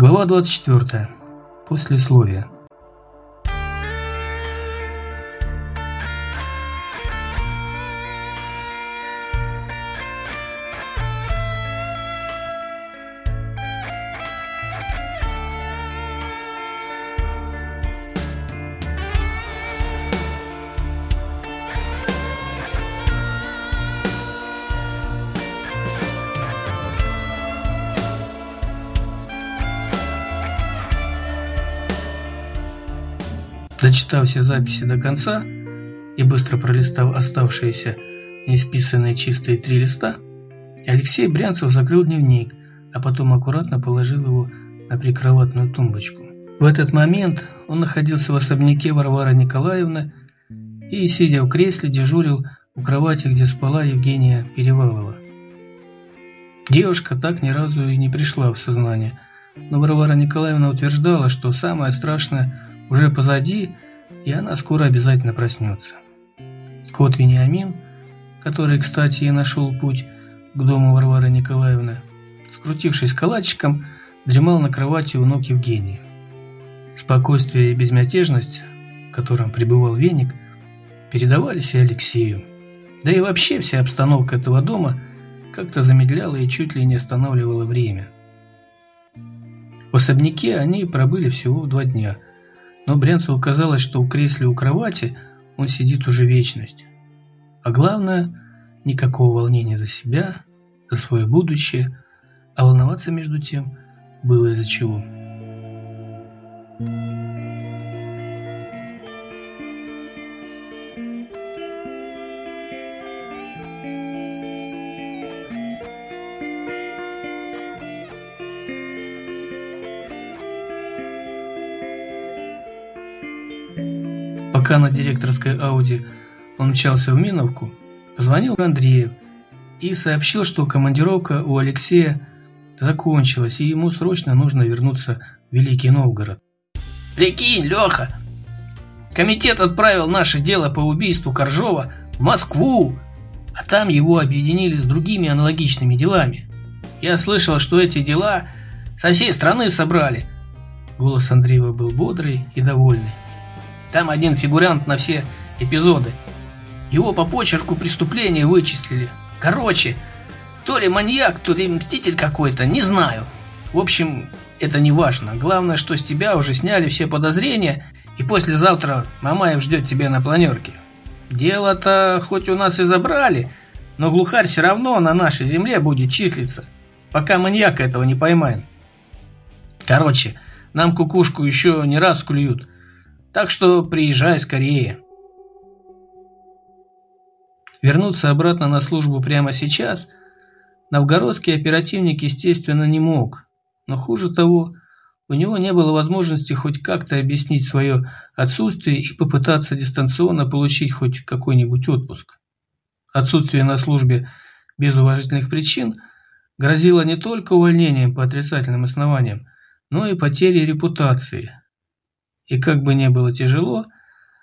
Глава 24. Послесловие. Дочитав все записи до конца и быстро пролистав оставшиеся неисписанные чистые три листа, Алексей Брянцев закрыл дневник, а потом аккуратно положил его на прикроватную тумбочку. В этот момент он находился в особняке Варвары Николаевны и, сидя в кресле, дежурил у кровати, где спала Евгения Перевалова. Девушка так ни разу и не пришла в сознание, но Варвара Николаевна утверждала, что самое страшное – уже позади, и она скоро обязательно проснется. Кот Вениамин, который, кстати, и нашел путь к дому Варвары Николаевны, скрутившись калачиком, дремал на кровати у ног Евгении. Спокойствие и безмятежность, в котором пребывал веник, передавались и Алексею. Да и вообще вся обстановка этого дома как-то замедляла и чуть ли не останавливала время. В особняке они пробыли всего два дня – но Брянцеву казалось, что в кресле у кровати он сидит уже вечность. А главное, никакого волнения за себя, за свое будущее, а волноваться между тем было из-за чего. Пока на директорской Ауди он мчался в Миновку, позвонил Андреев и сообщил, что командировка у Алексея закончилась, и ему срочно нужно вернуться в Великий Новгород. «Прикинь, Леха, комитет отправил наше дело по убийству Коржова в Москву, а там его объединили с другими аналогичными делами. Я слышал, что эти дела со всей страны собрали». Голос Андреева был бодрый и довольный. Там один фигурант на все эпизоды. Его по почерку преступления вычислили. Короче, то ли маньяк, то ли мститель какой-то, не знаю. В общем, это не важно. Главное, что с тебя уже сняли все подозрения, и послезавтра Мамаев ждет тебя на планерке. Дело-то хоть у нас и забрали, но глухарь все равно на нашей земле будет числиться, пока маньяка этого не поймаем. Короче, нам кукушку еще не раз клюют – так что приезжай скорее. Вернуться обратно на службу прямо сейчас новгородский оперативник, естественно, не мог. Но хуже того, у него не было возможности хоть как-то объяснить свое отсутствие и попытаться дистанционно получить хоть какой-нибудь отпуск. Отсутствие на службе без уважительных причин грозило не только увольнением по отрицательным основаниям, но и потерей репутации, и как бы не было тяжело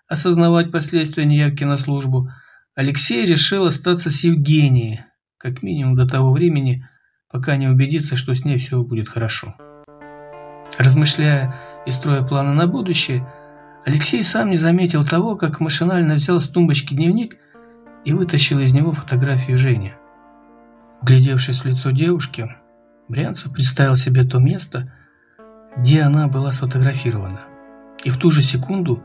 осознавать последствия неявки на службу, Алексей решил остаться с Евгенией, как минимум до того времени, пока не убедится, что с ней все будет хорошо. Размышляя и строя планы на будущее, Алексей сам не заметил того, как машинально взял с тумбочки дневник и вытащил из него фотографию Жени. Глядевшись в лицо девушки, Брянцев представил себе то место, где она была сфотографирована – и в ту же секунду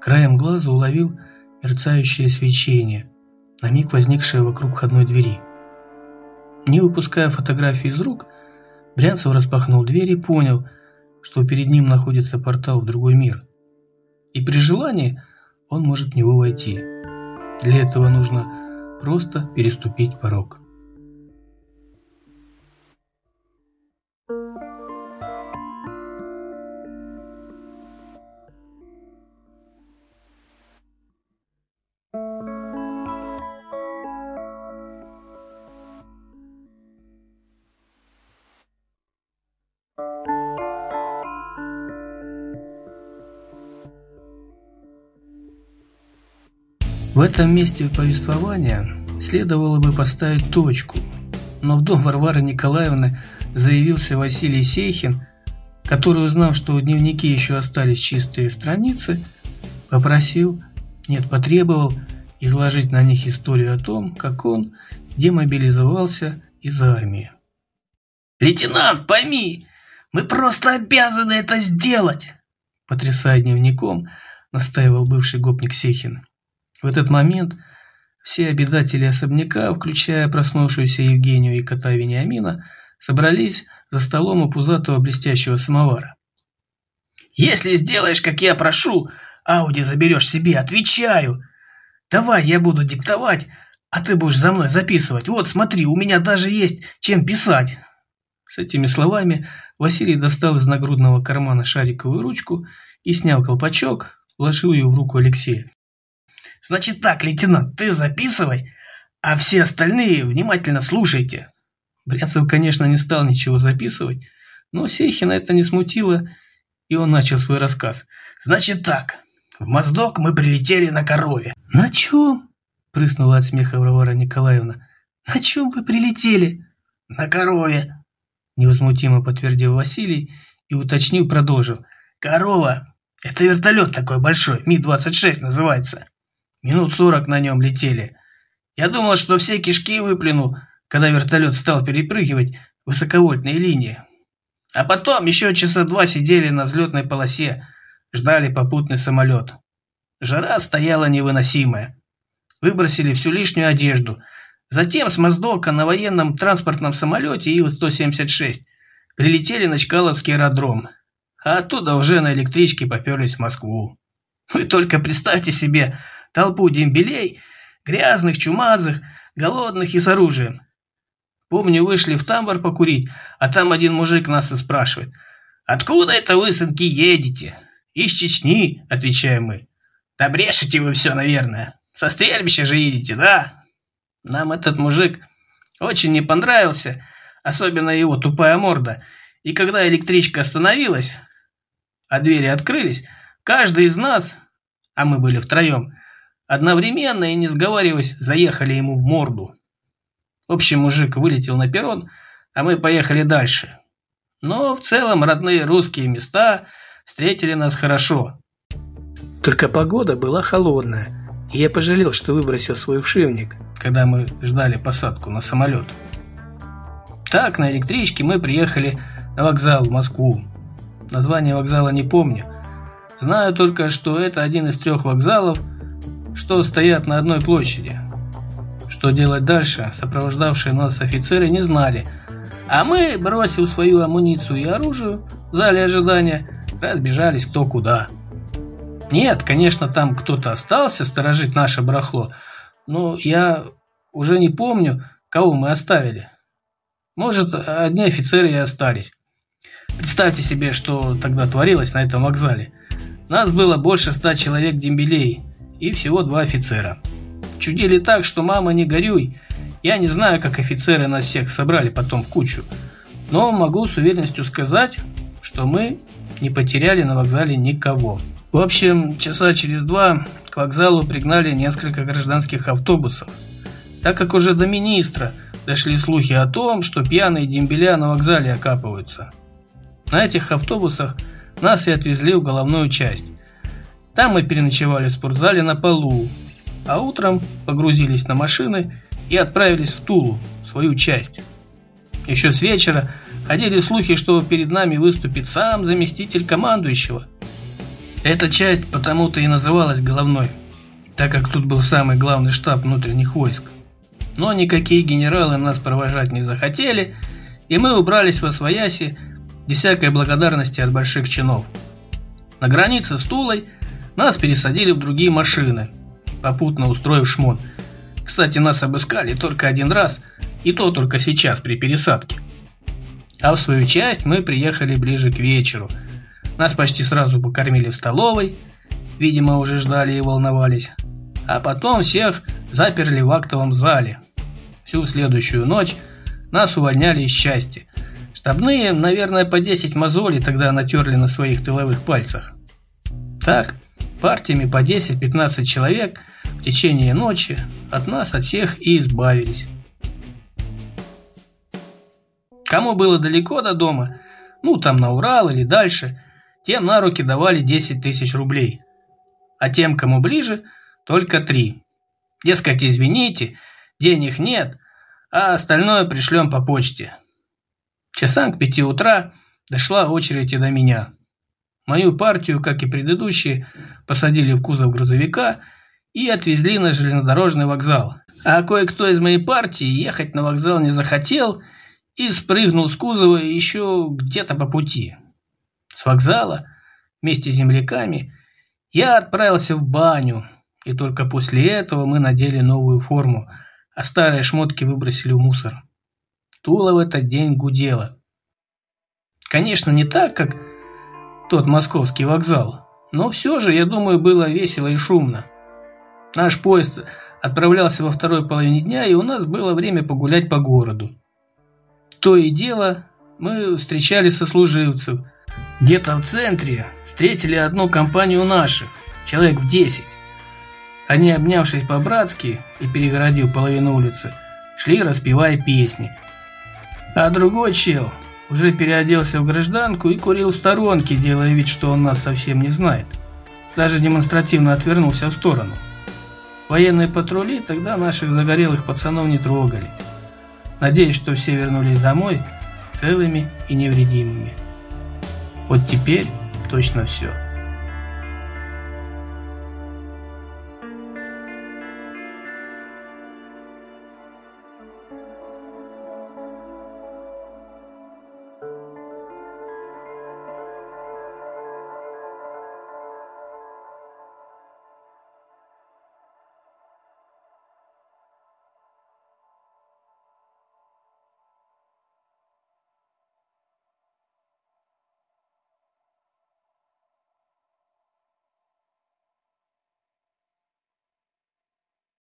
краем глаза уловил мерцающее свечение, на миг возникшее вокруг входной двери. Не выпуская фотографии из рук, Брянцев распахнул дверь и понял, что перед ним находится портал в другой мир. И при желании он может в него войти. Для этого нужно просто переступить порог. В этом месте повествования следовало бы поставить точку, но в дом Варвары Николаевны заявился Василий Сейхин, который, узнав, что в дневнике еще остались чистые страницы, попросил, нет, потребовал изложить на них историю о том, как он демобилизовался из армии. «Лейтенант, пойми, мы просто обязаны это сделать!» Потрясая дневником, настаивал бывший гопник Сехин. В этот момент все обитатели особняка, включая проснувшуюся Евгению и кота Вениамина, собрались за столом у пузатого блестящего самовара. «Если сделаешь, как я прошу, Ауди заберешь себе, отвечаю. Давай я буду диктовать, а ты будешь за мной записывать. Вот, смотри, у меня даже есть чем писать». С этими словами Василий достал из нагрудного кармана шариковую ручку и, сняв колпачок, вложил ее в руку Алексея. «Значит так, лейтенант, ты записывай, а все остальные внимательно слушайте». Брянцев, конечно, не стал ничего записывать, но Сехина это не смутило, и он начал свой рассказ. «Значит так, в Моздок мы прилетели на корове». «На чем?» – прыснула от смеха Варвара Николаевна. «На чем вы прилетели?» «На корове», – невозмутимо подтвердил Василий и, уточнил, продолжил. «Корова – это вертолет такой большой, Ми-26 называется. Минут сорок на нем летели. Я думал, что все кишки выплюну, когда вертолет стал перепрыгивать высоковольтные линии. А потом еще часа два сидели на взлетной полосе, ждали попутный самолет. Жара стояла невыносимая. Выбросили всю лишнюю одежду. Затем с Моздока на военном транспортном самолете Ил-176 прилетели на Чкаловский аэродром, а оттуда уже на электричке поперлись в Москву. Вы только представьте себе толпу дембелей, грязных, чумазых, голодных и с оружием. Помню, вышли в тамбур покурить, а там один мужик нас и спрашивает. «Откуда это вы, сынки, едете?» «Из Чечни», — отвечаем мы. «Да брешете вы все, наверное. Со стрельбища же едете, да?» Нам этот мужик очень не понравился, особенно его тупая морда. И когда электричка остановилась, а двери открылись, каждый из нас, а мы были втроем, одновременно и не сговариваясь, заехали ему в морду. В общем, мужик вылетел на перрон, а мы поехали дальше. Но в целом родные русские места встретили нас хорошо. Только погода была холодная, и я пожалел, что выбросил свой вшивник, когда мы ждали посадку на самолет. Так, на электричке мы приехали на вокзал в Москву. Название вокзала не помню. Знаю только, что это один из трех вокзалов, что стоят на одной площади. Что делать дальше, сопровождавшие нас офицеры не знали, а мы, бросив свою амуницию и оружие в зале ожидания, разбежались кто куда. Нет, конечно, там кто-то остался сторожить наше барахло, но я уже не помню, кого мы оставили. Может, одни офицеры и остались. Представьте себе, что тогда творилось на этом вокзале. Нас было больше ста человек дембелей и всего два офицера. Чудили так, что мама не горюй. Я не знаю, как офицеры нас всех собрали потом в кучу. Но могу с уверенностью сказать, что мы не потеряли на вокзале никого. В общем, часа через два к вокзалу пригнали несколько гражданских автобусов. Так как уже до министра дошли слухи о том, что пьяные дембеля на вокзале окапываются. На этих автобусах нас и отвезли в головную часть. Там мы переночевали в спортзале на полу, а утром погрузились на машины и отправились в Тулу, свою часть. Еще с вечера ходили слухи, что перед нами выступит сам заместитель командующего. Эта часть потому-то и называлась головной, так как тут был самый главный штаб внутренних войск. Но никакие генералы нас провожать не захотели, и мы убрались во свояси без всякой благодарности от больших чинов. На границе с Тулой нас пересадили в другие машины – попутно устроив шмон. Кстати, нас обыскали только один раз, и то только сейчас при пересадке. А в свою часть мы приехали ближе к вечеру. Нас почти сразу покормили в столовой, видимо, уже ждали и волновались. А потом всех заперли в актовом зале. Всю следующую ночь нас увольняли из счастья. Штабные, наверное, по 10 мозолей тогда натерли на своих тыловых пальцах. Так, партиями по 10-15 человек в течение ночи от нас, от всех и избавились. Кому было далеко до дома, ну там на Урал или дальше, тем на руки давали 10 тысяч рублей. А тем, кому ближе, только три. Дескать, извините, денег нет, а остальное пришлем по почте. Часам к пяти утра дошла очередь и до меня. Мою партию, как и предыдущие, посадили в кузов грузовика и отвезли на железнодорожный вокзал. А кое-кто из моей партии ехать на вокзал не захотел и спрыгнул с кузова еще где-то по пути. С вокзала вместе с земляками я отправился в баню, и только после этого мы надели новую форму, а старые шмотки выбросили в мусор. Тула в этот день гудела. Конечно, не так, как тот московский вокзал. Но все же, я думаю, было весело и шумно. Наш поезд отправлялся во второй половине дня, и у нас было время погулять по городу. То и дело, мы встречали сослуживцев. Где-то в центре встретили одну компанию наших, человек в десять. Они, обнявшись по-братски и перегородив половину улицы, шли, распевая песни. А другой чел уже переоделся в гражданку и курил в сторонке, делая вид, что он нас совсем не знает. Даже демонстративно отвернулся в сторону. Военные патрули тогда наших загорелых пацанов не трогали. Надеюсь, что все вернулись домой целыми и невредимыми. Вот теперь точно все.